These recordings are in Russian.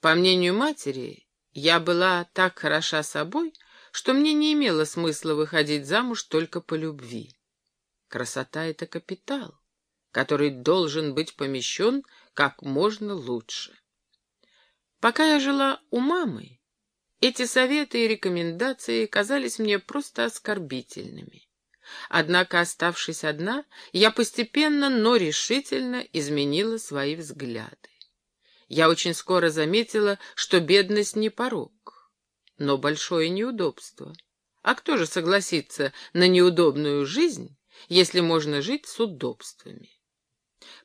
По мнению матери, я была так хороша собой, что мне не имело смысла выходить замуж только по любви. Красота — это капитал, который должен быть помещен как можно лучше. Пока я жила у мамы, эти советы и рекомендации казались мне просто оскорбительными. Однако, оставшись одна, я постепенно, но решительно изменила свои взгляды. Я очень скоро заметила, что бедность не порог, но большое неудобство. А кто же согласится на неудобную жизнь, если можно жить с удобствами?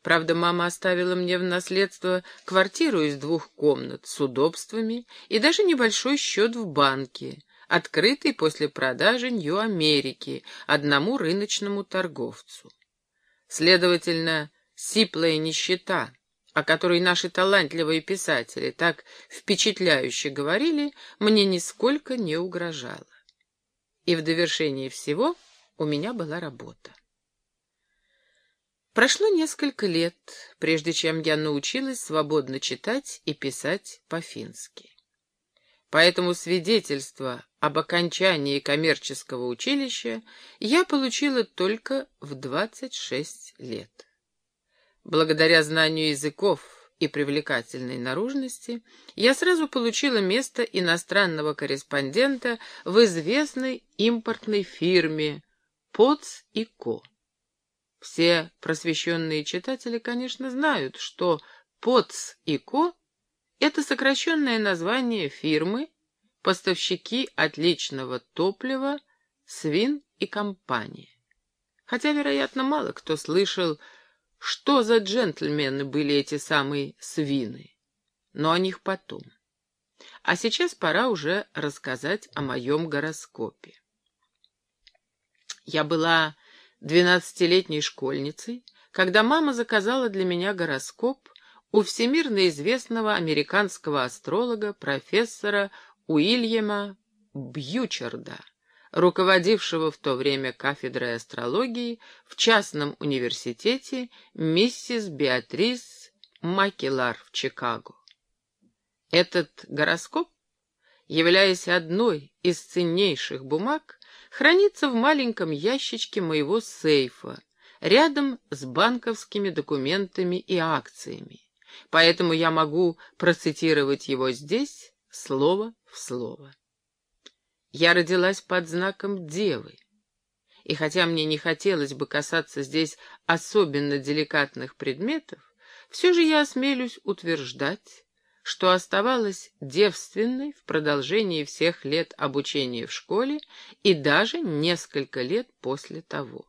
Правда, мама оставила мне в наследство квартиру из двух комнат с удобствами и даже небольшой счет в банке, открытый после продажи Нью-Америки одному рыночному торговцу. Следовательно, сиплая нищета, о которой наши талантливые писатели так впечатляюще говорили, мне нисколько не угрожала. И в довершении всего у меня была работа. Прошло несколько лет, прежде чем я научилась свободно читать и писать по-фински. Поэтому свидетельство об окончании коммерческого училища я получила только в 26 лет. Благодаря знанию языков и привлекательной наружности я сразу получила место иностранного корреспондента в известной импортной фирме «Поц и Ко». Все просвещенные читатели, конечно, знают, что ПОЦ и Ко — это сокращенное название фирмы, поставщики отличного топлива, свин и компания. Хотя, вероятно, мало кто слышал, что за джентльмены были эти самые свины, но о них потом. А сейчас пора уже рассказать о моем гороскопе. Я была двенадцатилетней школьницей, когда мама заказала для меня гороскоп у всемирно известного американского астролога профессора Уильяма Бьючерда, руководившего в то время кафедрой астрологии в частном университете миссис Беатрис Макелар в Чикаго. Этот гороскоп, являясь одной из ценнейших бумаг, хранится в маленьком ящичке моего сейфа, рядом с банковскими документами и акциями. Поэтому я могу процитировать его здесь слово в слово. Я родилась под знаком Девы, и хотя мне не хотелось бы касаться здесь особенно деликатных предметов, все же я осмелюсь утверждать, что оставалась девственной в продолжении всех лет обучения в школе и даже несколько лет после того.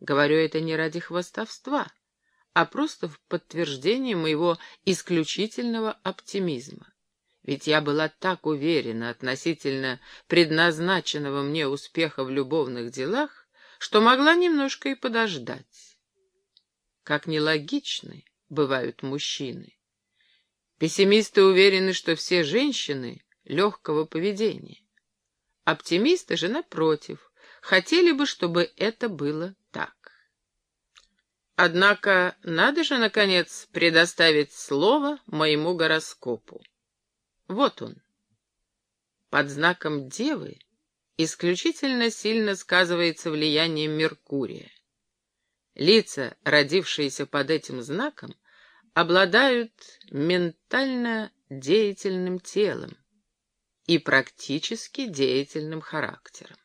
Говорю это не ради хвастовства, а просто в подтверждение моего исключительного оптимизма. Ведь я была так уверена относительно предназначенного мне успеха в любовных делах, что могла немножко и подождать. Как нелогичны бывают мужчины. Пессимисты уверены, что все женщины легкого поведения. Оптимисты же, напротив, хотели бы, чтобы это было так. Однако надо же, наконец, предоставить слово моему гороскопу. Вот он. Под знаком Девы исключительно сильно сказывается влияние Меркурия. Лица, родившиеся под этим знаком, обладают ментально деятельным телом и практически деятельным характером.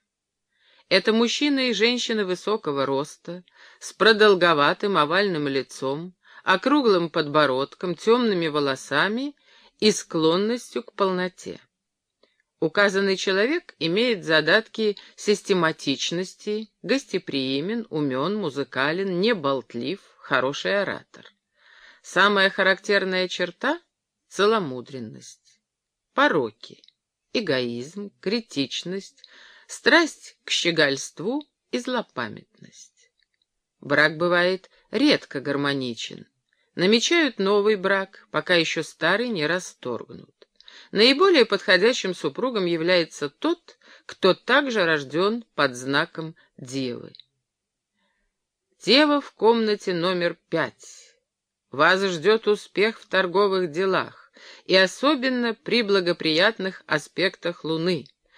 Это мужчина и женщина высокого роста, с продолговатым овальным лицом, округлым подбородком, темными волосами и склонностью к полноте. Указанный человек имеет задатки систематичности, гостеприимен, умен, музыкален, не болтлив, хороший оратор. Самая характерная черта — целомудренность. Пороки — эгоизм, критичность, страсть к щегольству и злопамятность. Брак бывает редко гармоничен. Намечают новый брак, пока еще старый не расторгнут. Наиболее подходящим супругом является тот, кто также рожден под знаком Девы. Дева в комнате номер пять. Вас ждет успех в торговых делах, и особенно при благоприятных аспектах Луны.